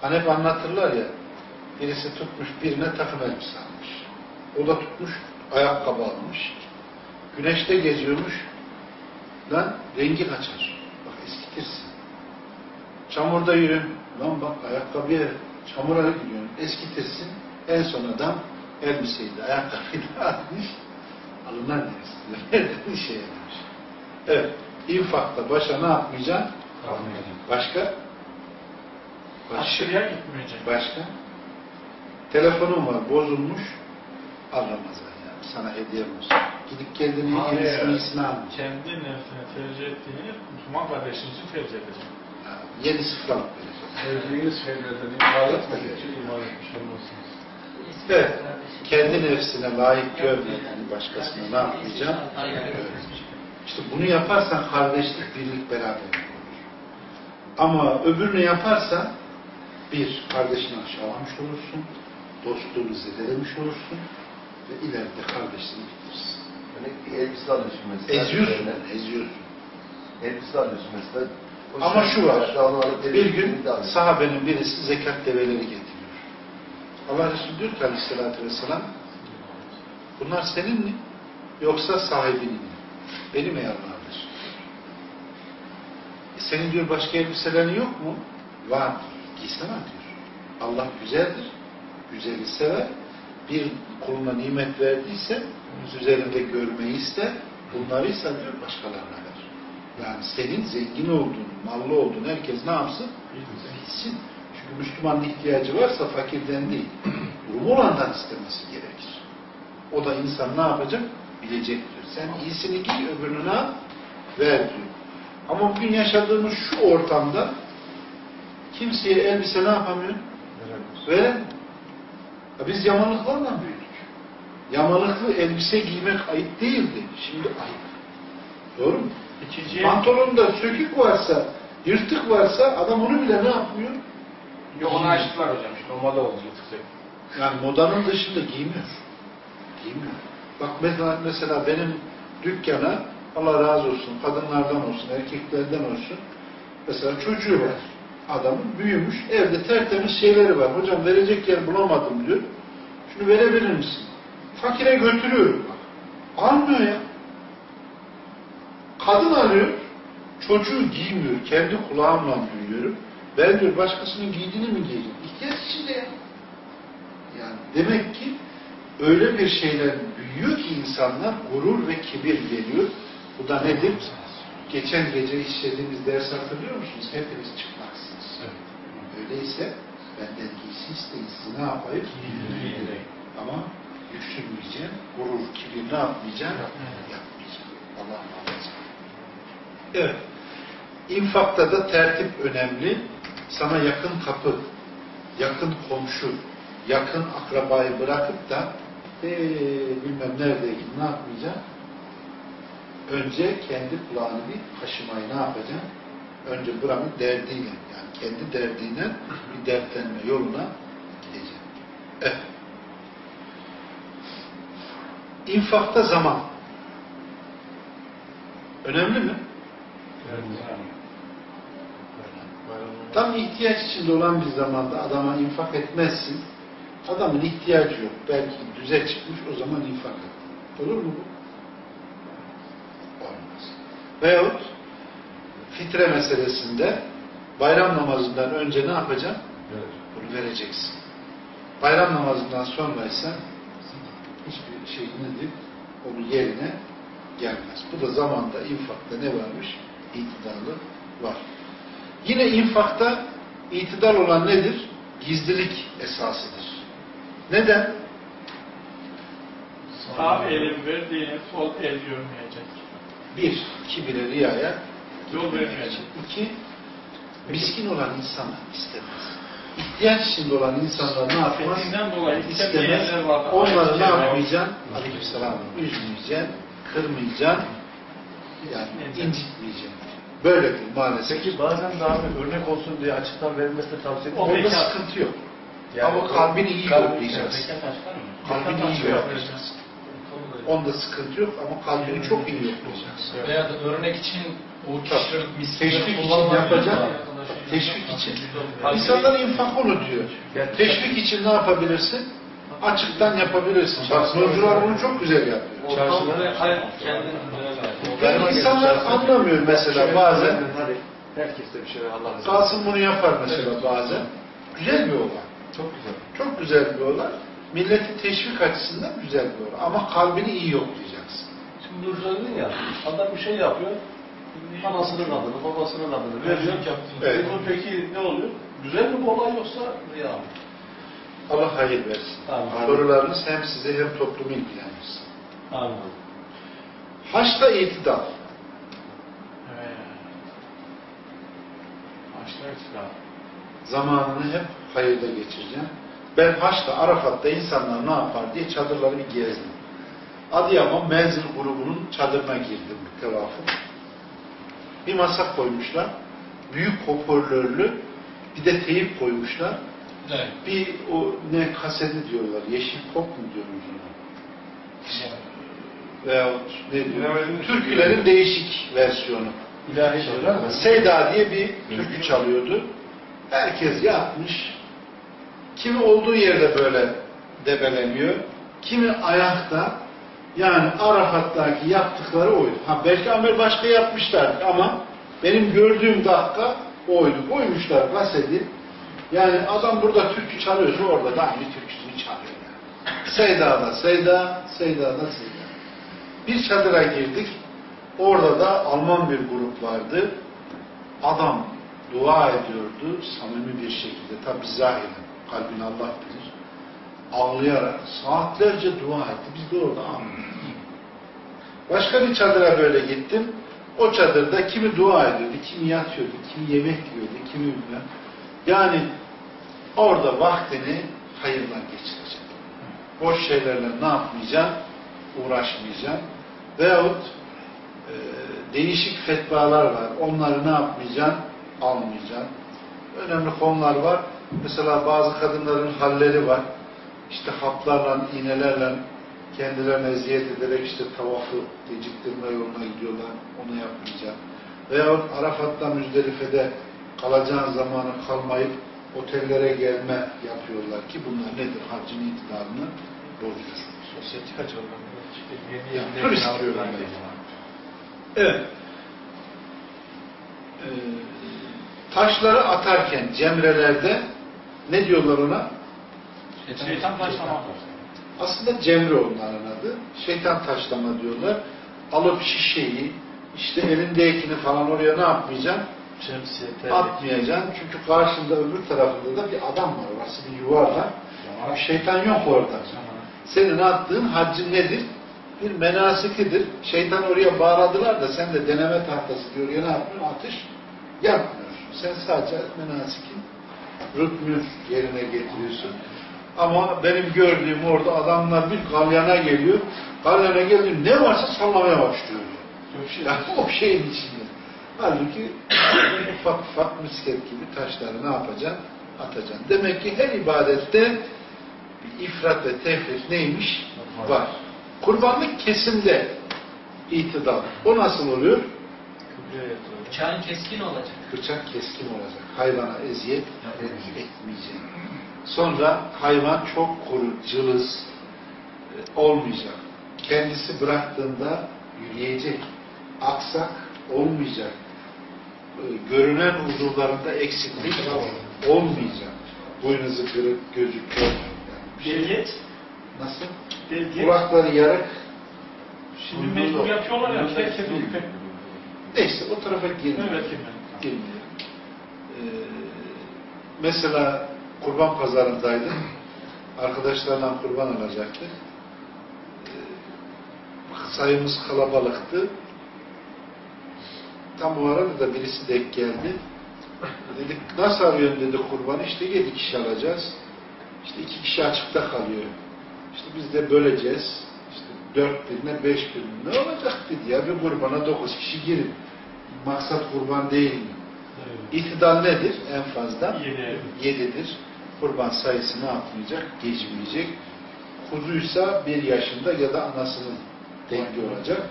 Hani hep anlatırlar ya, birisi tutmuş birine takım elbise almış. O da tutmuş ayakkabı almış. Güneşte geziyormuş. Lan rengi kaçar. Bak eskitirsin. Çamurda yürü. Lan bak ayakkabıya çamura gidiyorsun. Eskitirsin. En son adam elbiseyi de ayakkabıyı da almış. Alınan neresi? Nereden şey yapmış. Evet. infakta başa ne yapmayacaksın? Başka? Başka. Gitmeyecek. Başka? Telefonun var, bozulmuş. Al Ramazan ya. Sana hediyem olsun. Gidip kendini Hayır. iyisini almış. Kendi nefsine tercih ettiğini Müslüman kardeşin için tercih edecek. Yeni sıfır alıp verecek. Sevdiğiniz şeylerden imal etmedikçe imal etmiş olmazsınız. Evet. Kendi nefsine layık görmediğini başkasına ne? Öğreteceksin. İşte bunu yaparsan kardeşlik, birlik, beraberlik olur. Ama öbürünü yaparsan bir, kardeşini aşağılamış olursun, dostluğunu zedelemiş olursun ve ileride kardeşliğini bitirsin. Hani bir elbise alıyorsun mesela. Eziyorsun, eziyorsun. Elbise alıyorsun mesela. O Ama şu var, bir gün sahabenin birisi zekat develeri getiriyor. Allah Resulü diyor ki aleyhissalatü vesselam, bunlar senin mi yoksa sahibinin mi? Benim ey Allah'dır. E senin diyor başka elbiselerin yok mu? Var. Giysene diyor. Allah güzeldir. Güzeli sever. Bir kuluna nimet verdiyse üzerinde görmeyi ister. Bunları ise diyor başkalarına ver. Yani senin zengin olduğunu, mallı olduğunu herkes ne yapsın? Bilsin. Çünkü Müslümanın ihtiyacı varsa fakirden değil, durumu olandan istemesi gerekir. O da insan ne yapacak? Bilecektir. Sen iyisini giy, öbürünü yap? Ver diyor. Ama bugün yaşadığımız şu ortamda kimseye elbise ne yapamıyor? Veremiyor. Ya biz yamalıklarla büyüdük. Yamalıklı elbise giymek ayıp değildi. Şimdi ayıp. Doğru mu? İkinci Pantolonda sökük varsa, yırtık varsa adam onu bile ne yapmıyor? Yok onu açtılar hocam. Şimdi moda oldu yırtık Yani modanın dışında giymiyor. Giymiyor. Bak mesela, mesela benim dükkana Allah razı olsun, kadınlardan olsun, erkeklerden olsun. Mesela çocuğu var. Adamın büyümüş, evde tertemiz şeyleri var. Hocam verecek yer bulamadım diyor. Şunu verebilir misin? Fakire götürüyorum bak. Almıyor ya. Kadın arıyor, çocuğu giymiyor. Kendi kulağımla duyuyorum. Ben diyor başkasının giydiğini mi giyeceğim? İhtiyaç içinde ya. Yani demek ki öyle bir şeyler büyüyor ki insanlar gurur ve kibir geliyor. Bu da nedir? Geçen gece işlediğimiz ders hatırlıyor musunuz? Hepiniz çıplaksınız. Öyleyse benden giysi isteyin. Sizi ne yapayım? Ama yüksünmeyeceğim. Gurur, kibir ne yapmayacağım? Yapmayacağım. Allah muhafaza. Evet. İnfakta da tertip önemli. Sana yakın kapı, yakın komşu, yakın akrabayı bırakıp da ee, bilmem nerede ne yapmayacaksın? Önce kendi kulağını bir kaşımayı ne yapacaksın? Önce buranın derdiyle, yani kendi derdiyle bir dertlenme yoluna gideceksin. Evet. İnfakta zaman. Önemli mi? Tam ihtiyaç içinde olan bir zamanda adama infak etmezsin. Adamın ihtiyacı yok. Belki düze çıkmış o zaman infak et. Olur mu bu? Olmaz. Veyahut fitre meselesinde bayram namazından önce ne yapacaksın? Bunu vereceksin. Bayram namazından sonra ise hiçbir şey nedir? onun yerine gelmez. Bu da zamanda infakta ne varmış? İtidalı var. Yine infakta itidal olan nedir? Gizlilik esasıdır. Neden? Sağ elim verdiğini sol el görmeyecek. Bir, kibire, riyaya Yol vermeyecek. İki, miskin olan insanlar istemez. İhtiyaç içinde olan insanlar ne yapmaz? Dolayı İstemez. Onları ne yapmayacaksın? Aleykümselam. Üzmeyeceksin, kırmayacaksın, yani incitmeyeceksin. Böyledir maalesef. Peki bazen de abi örnek olsun diye açıktan verilmesi de tavsiye O edilir. Onda sıkıntı yok. Yani Ama kalbini iyi yoklayacaksın. Kalbini iyi Bekar yoklayacaksın. Onda sıkıntı yok ama kalbini çok iyi yoklayacaksın. Veya da örnek için o kişileri Teşvik için kullanmak yapacak. Teşvik için. İnsanlar infak unutuyor. Teşvik için ne yapabilirsin? Açıktan yapabilirsin. Bak Nurcular bunu çok güzel yapıyor. Çarşıda Yani insanlar anlamıyor mesela bazen. Hadi herkes de bir şeyler Allah razı olsun. Kasım bunu yapar mesela bazen. Güzel bir olay. Çok güzel. Çok güzel bir olay. Milleti teşvik açısından güzel bir olay. Ama kalbini iyi yoklayacaksın. Şimdi Nurcan ya, adam bir şey yapıyor, anasının adını, babasının adını veriyor. Evet. Bunun peki ne oluyor? Güzel mi bu olay yoksa riya mı? Allah hayır versin. Amin. Sorularınız hem size hem toplumu ilgilendirsin. Anladım. Haçta itidal. Evet. Çıkar. Zamanını hep hayırda geçireceğim. Ben Haç'ta, Arafat'ta insanlar ne yapar diye çadırları bir gezdim. Adıyaman menzil grubunun çadırına girdim bir tevafuk. Bir masa koymuşlar. Büyük hoparlörlü bir de teyip koymuşlar. Evet. Bir o ne kaseti diyorlar. Yeşil pop mu diyoruz ona? Veyahut ne diyor? Türkülerin değişik versiyonu. İlahi söyler mi? Seyda diye bir türkü çalıyordu. Herkes yapmış. Kimi olduğu yerde böyle debeleniyor. Kimi ayakta. Yani Arafat'taki yaptıkları oydu. Ha belki Amer başka yapmışlar ama benim gördüğüm dakika oydu. Koymuşlar kaseti. Yani adam burada türkü çalıyorsa orada da aynı türküsünü çalıyor. Yani. Seyda'da Seyda, Seyda'da Seyda. Bir çadıra girdik. Orada da Alman bir grup vardı. Adam dua ediyordu samimi bir şekilde. Tabi zahiren. Kalbini Allah bilir. Ağlayarak saatlerce dua etti. Biz de orada anlıyoruz. Başka bir çadıra böyle gittim. O çadırda kimi dua ediyordu, kimi yatıyordu, kimi yemek yiyordu, kimi bilmem. Yani orada vaktini hayırla geçirecek. Boş şeylerle ne yapmayacaksın? Uğraşmayacaksın. Veyahut e, değişik fetvalar var. Onları ne yapmayacaksın? Almayacaksın. Önemli konular var. Mesela bazı kadınların halleri var. İşte haplarla, iğnelerle kendilerine eziyet ederek işte tavafı geciktirme yoluna gidiyorlar. Onu yapmayacaksın. Veyahut Arafat'ta Müzdelife'de kalacağın zamanı kalmayıp otellere gelme yapıyorlar ki bunlar nedir? Harcın itibarını bozuyor. Sosyetik açıdan. Yani turist diyorum ben. Evet. Ee, taşları atarken cemrelerde ne diyorlar ona? Şeytan taşlamak. Aslında cemre onların adı. Şeytan taşlama diyorlar. Alıp şişeyi, işte elindekini falan oraya ne yapmayacaksın? Şemsiye. Atmayacaksın. Çünkü karşında öbür tarafında da bir adam var. Orası bir. Ama şeytan yok orada. Senin attığın haccın nedir? Bir menasikidir. Şeytan oraya bağladılar da sen de deneme tahtası diyor. Ya ne yapıyorsun? Atış yapmıyorsun. Sen sadece menasikin rükmü yerine getiriyorsun. Ama benim gördüğüm orada adamlar bir galyana geliyor. Galyana geldiğinde ne varsa sallamaya başlıyor. Yani o şeyin içinde. Halbuki ufak ufak misket gibi taşları ne yapacaksın? Atacaksın. Demek ki her ibadette bir ifrat ve tefrit neymiş? Var. Kurbanlık kesimde itidal. O nasıl oluyor? Bıçağın keskin olacak. Bıçak keskin olacak. Hayvana eziyet etmeyecek. Sonra hayvan çok kuru, cılız e, olmayacak. Kendisi bıraktığında yürüyecek. Aksak olmayacak. E, Görünen uzuvlarında eksiklik olmayacak. Boynuzu kırık, gözü kör. Yani şey-. Nasıl? Belget. Kulakları yarık, Şimdi mecbur yapıyorlar ya. Herkes pek Neyse o tarafa girmiyor. Evet. Girmiyor. Ee, mesela kurban pazarındaydı. Arkadaşlarla kurban alacaktık. Ee, sayımız kalabalıktı. Tam bu arada da birisi denk geldi. Dedik nasıl arıyorsun dedi kurban. İşte yedi kişi alacağız. İşte iki kişi açıkta kalıyor. İşte biz de böleceğiz. İşte dört birine beş birine. Ne olacak dedi ya bir kurbana dokuz kişi girin. Maksat kurban değil mi? İtidal nedir? En fazla Yedi. yedidir. Kurban sayısı ne yapmayacak? Geçmeyecek. Kuzuysa bir yaşında ya da anasının dengi olacak.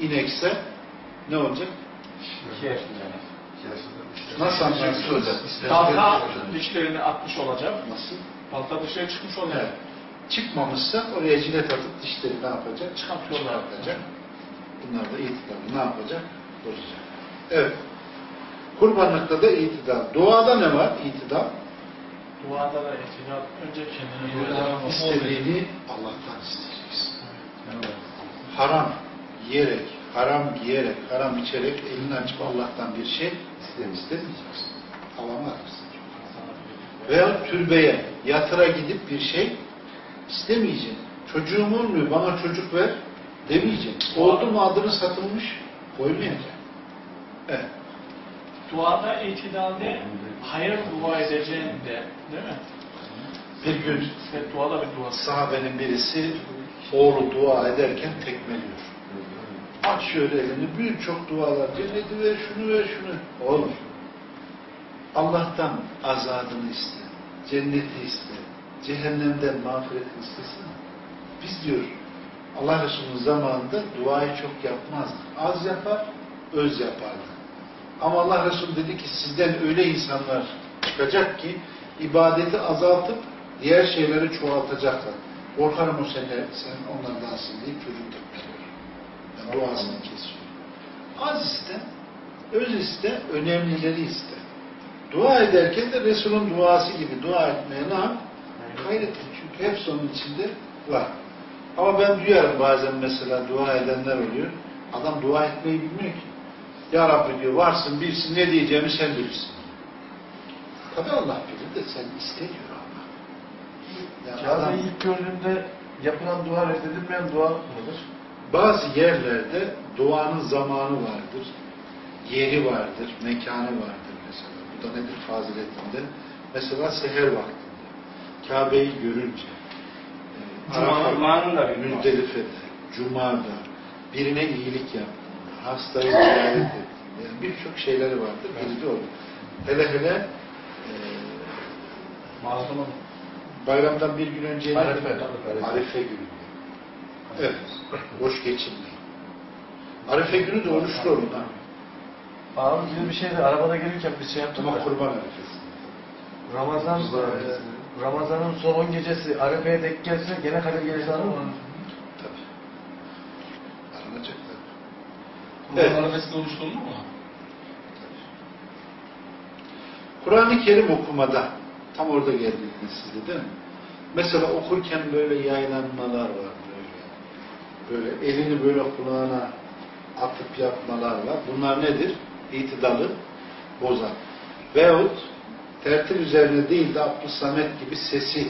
İnekse ne olacak? İki yaşında. Nasıl anlarsınız hocam? Balta dişlerini atmış olacak. Nasıl? Balta dışarı çıkmış olacak. Evet. Çıkmamışsa oraya cilet atıp dişleri ne yapacak? Çıkartıyorlar. Çıkartacak. Bunlar da itidarı ne yapacak? Bozacak. Evet. Kurbanlıkta da itidal. Duada ne var? İtidal. Duada da itinat. Önce kendini Burada böyle istediğini Allah'tan isteyeceksin. Haram yiyerek, haram giyerek, haram içerek elini açıp Allah'tan bir şey istemeyeceksin. Alamazsın. Veya türbeye, yatıra gidip bir şey istemeyeceksin. Çocuğum olmuyor, bana çocuk ver demeyeceksin. Oldu mu adını satılmış, koymayacaksın. Evet. Duada itidalde hayır dua edeceğin de değil mi? Bir gün İşte duada bir dua. sahabenin birisi oğlu dua ederken tekmeliyor. Açıyor elini, büyük çok dualar. Cenneti ver, şunu ver, şunu. Oğlum, Allah'tan azadını iste, cenneti iste, cehennemden mağfiretini istesene. Biz diyor, Allah Resulü'nün zamanında duayı çok yapmazdık. Az yapar, öz yapardı. Ama Allah Resulü dedi ki sizden öyle insanlar çıkacak ki ibadeti azaltıp diğer şeyleri çoğaltacaklar. Korkarım o sene sen onlardansın deyip çocuk tekmeliyor. Yani duasını kesiyor. Az iste, öz iste, önemlileri iste. Dua ederken de Resul'ün duası gibi dua etmeye ne yap? Gayret et. Çünkü hepsi onun içinde var. Ama ben duyarım bazen mesela dua edenler oluyor. Adam dua etmeyi bilmiyor ki. Ya Rabbi diyor varsın bilsin ne diyeceğimi sen bilirsin. Tabi Allah bilir de sen iste diyor Allah. Yani adam, ilk gördüğünde yapılan dua reddedilmeyen dua mıdır? bazı yerlerde duanın zamanı vardır. Yeri vardır, mekanı vardır mesela. Bu da nedir faziletinde? Mesela seher vaktinde. Kabe'yi görünce. e, Cuma'nın da bir Müzdelife'de, Cuma'da, birine iyilik yaptığında, hastayı ziyaret ettiğinde, yani birçok şeyleri vardır. Biri de o. Hele hele e, Mazlumun. bayramdan bir gün önce Arife. Arife günü. Evet. Boş geçirmeyin. Arife günü de oruçlu olun. Abi bir bir şeydi arabada gelirken bir şey yaptım Ama da. kurban arifesi. Ramazan, e, Ramazan'ın son 10 gecesi Arife'ye denk gelse gene Kadir Gecesi alır mı? Tabii. Aranacak tabii. Kurban Evet. tutulur mu? Kur'an-ı Kerim okumada tam orada geldiniz siz de değil mi? Mesela okurken böyle yaylanmalar var böyle. Böyle elini böyle kulağına atıp yapmalar var. Bunlar nedir? İtidalı bozan. Veyahut tertip üzerine değil de Abdülsamet gibi sesi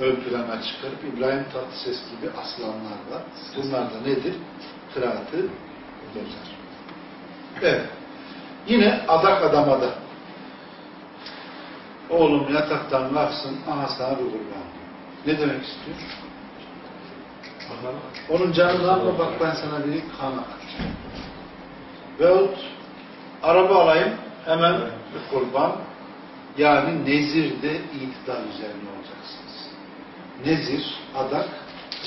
ön plana çıkarıp İbrahim Tatlıses gibi aslanlar var. Bunlar da nedir? Kıraatı bozar. Evet. Yine adak adama da oğlum yataktan kalksın aha sana bir kurban. Ne demek istiyor? Onun canını alma bak ben sana bir kan akıtacağım. Veyahut araba alayım hemen bir kurban. Yani nezirde itidal üzerine olacaksınız. Nezir, adak,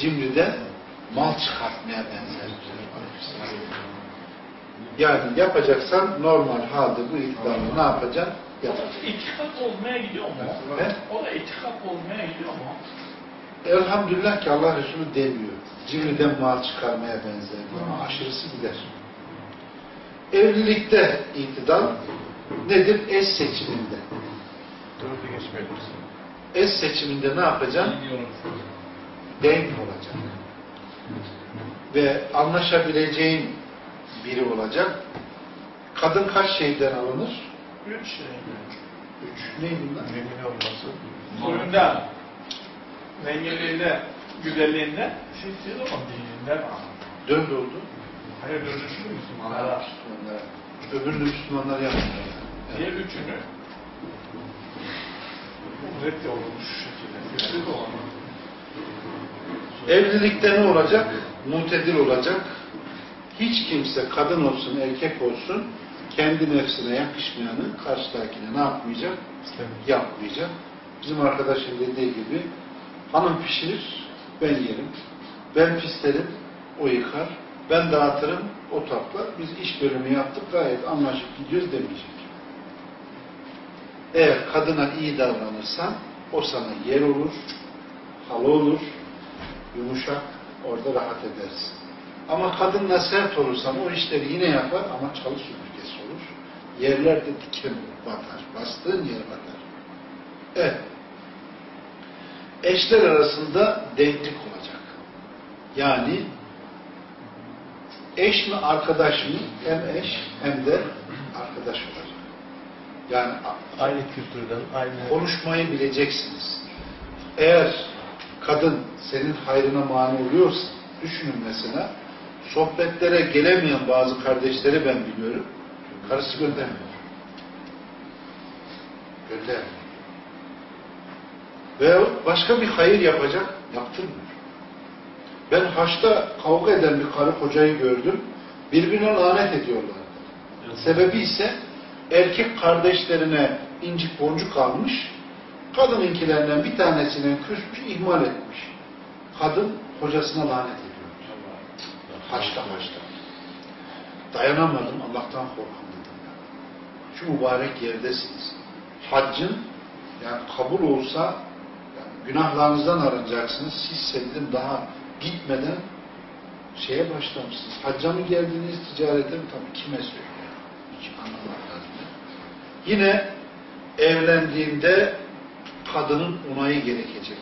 cimride mal çıkartmaya benzer. Yani yapacaksan normal halde bu itidarla ne yapacaksın? Yapacaksın. İtikat olmaya gidiyor mu? He? O da itikat olmaya gidiyor mu? Elhamdülillah ki Allah Resulü demiyor. Cimriden mal çıkarmaya benzer. Ama aşırısı gider. Evlilikte itidal nedir? Eş seçiminde. Eş seçiminde ne yapacaksın? Denk olacak. Ve anlaşabileceğin biri olacak. Kadın kaç şeyden alınır? Üç şey. Üç. Neydi bunlar? Mümin olması. Soyundan, zengirliğinde, güzelliğinde, siz o dininden Dört oldu. Hayır, dördüncü Müslümanlara. Müslümanlar. Öbürünü Müslümanlar yapmıyor. Diğer üçünü reddi olmuş şu şekilde. Reddi olan. Evlilikte ne olacak? Mutedil olacak. Hiç kimse kadın olsun erkek olsun kendi nefsine yakışmayanı karşıdakine ne yapmayacak? Yapmayacak. Bizim arkadaşın dediği gibi hanım pişirir, ben yerim. Ben pislerim, o yıkar. Ben dağıtırım, o toplar. Biz iş bölümü yaptık, gayet anlaşıp gidiyoruz demeyecek. Eğer kadına iyi davranırsan o sana yer olur, halı olur, yumuşak, orada rahat edersin. Ama kadınla sert olursan o işleri yine yapar ama çalı süpürgesi olur. Yerlerde diken olur, batar. Bastığın yer batar. Evet. Eşler arasında denklik olacak. Yani eş mi arkadaş mı hem eş hem de arkadaş olacak. Yani Aynı kültürden, aynı... konuşmayı bileceksiniz. Eğer kadın senin hayrına mani oluyorsa, düşünün mesela, sohbetlere gelemeyen bazı kardeşleri ben biliyorum, karısı göndermiyor. Göndermiyor. Veyahut başka bir hayır yapacak, yaptırmıyor. Ben haçta kavga eden bir karı kocayı gördüm, birbirine lanet ediyorlar. Sebebi ise erkek kardeşlerine incik boncuk almış, kadınınkilerinden bir tanesine küsmüş, ihmal etmiş. Kadın kocasına lanet ediyor. Haçta haçta. Dayanamadım, Allah'tan korkun dedim. Şu mübarek yerdesiniz. Haccın yani kabul olsa yani günahlarınızdan arınacaksınız. Siz senin daha gitmeden şeye başlamışsınız. Hacca mı geldiniz, ticarete mi? Tabii kime söylüyor? Hiç anlamak lazım. Yine evlendiğinde kadının onayı gerekecek.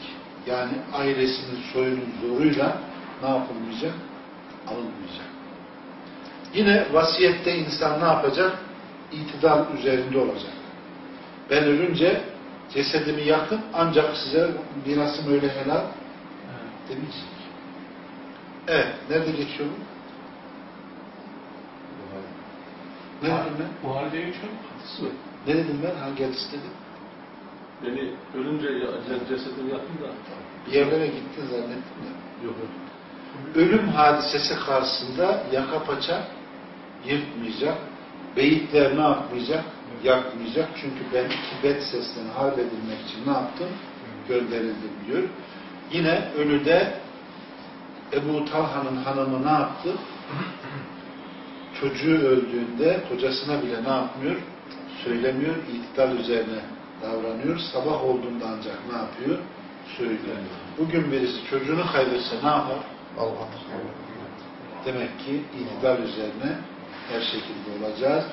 Yani ailesinin soyunun zoruyla ne yapılmayacak? Alınmayacak. Yine vasiyette insan ne yapacak? İtidal üzerinde olacak. Ben ölünce cesedimi yakın ancak size mirasım öyle helal demeyecek. Evet. Nerede geçiyor bu? Ne dedim ben? Bu halde geçiyor mu? Ne dedim ben? Hangi hadis dedim? Beni ölünce ya- cesedimi yakın da. Bir yerlere gittin zannettim de. Yok yok. Ölüm hadisesi karşısında yaka paça yırtmayacak. Beyitler ne yapmayacak? Yakmayacak. Çünkü ben iki bet seslen harp edilmek için ne yaptım? Gönderildim diyor. Yine ölüde Ebu Talha'nın hanımı ne yaptı? Çocuğu öldüğünde kocasına bile ne yapmıyor? Söylemiyor. İtidal üzerine davranıyor. Sabah olduğunda ancak ne yapıyor? Söylüyor. Bugün birisi çocuğunu kaybetse ne yapar? Allah. Demek ki itidal üzerine her şekilde olacağız.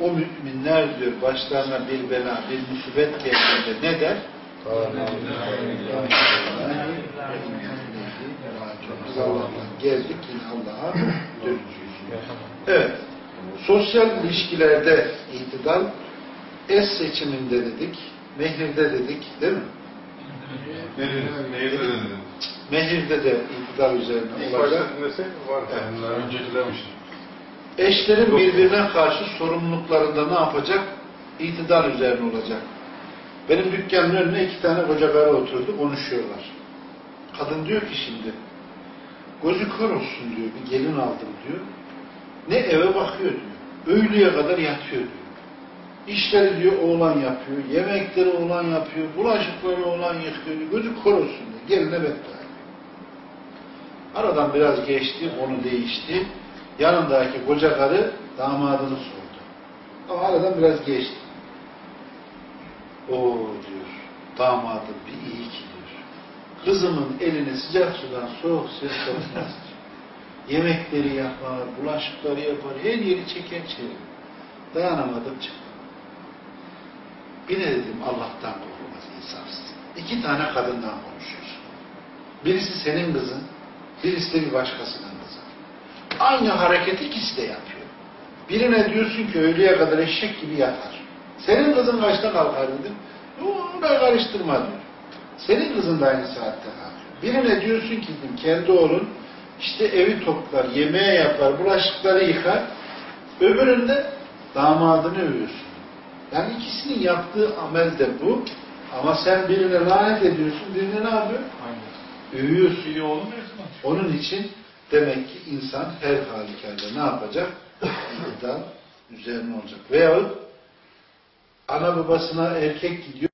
O müminler diyor başlarına bir bela, bir musibet geldiğinde ne der? Biz Allah'tan geldik yine Allah'a döneceğiz. Evet. Sosyal ilişkilerde itidal es seçiminde dedik, mehirde dedik değil mi? Neydi dedin? Mehirde de itidal üzerine olacak. var. Yani. Eşlerin birbirine karşı sorumluluklarında ne yapacak? İtidal üzerine olacak. Benim dükkanın önüne iki tane koca karı oturdu, konuşuyorlar. Kadın diyor ki şimdi, gözü kör olsun diyor, bir gelin aldım diyor. Ne eve bakıyor diyor. Öğleye kadar yatıyor diyor. İşleri diyor oğlan yapıyor, yemekleri oğlan yapıyor, bulaşıkları oğlan yıkıyor. Gözü kör olsun diyor. Geline beddua Aradan biraz geçti, onu değişti. Yanındaki koca karı damadını sordu. Ama aradan biraz geçti. O diyor, damadım bir iyi ki diyor. Kızımın elini sıcak sudan soğuk suya sokmaz. Yemekleri yapar, bulaşıkları yapar, her yeri çeker çevirir. Dayanamadım çıktım. De dedim Allah'tan korkmaz insafsız. İki tane kadından konuşuyorsun. Birisi senin kızın, Birisi de bir başkasının kızı. Aynı hareketi ikisi de yapıyor. Birine diyorsun ki öğleye kadar eşek gibi yatar. Senin kızın kaçta kalkar dedim. Onu da karıştırma diyor. Senin kızın da aynı saatte kalkıyor. Birine diyorsun ki dedim, kendi oğlun işte evi toplar, yemeğe yapar, bulaşıkları yıkar. Öbüründe damadını övüyorsun. Yani ikisinin yaptığı amel de bu. Ama sen birine lanet ediyorsun, birine ne yapıyorsun? Övüyorsun. Biri oğlum versin. Onun için demek ki insan her halükarda ne yapacak? İktidar üzerine olacak. Veyahut ana babasına erkek gidiyor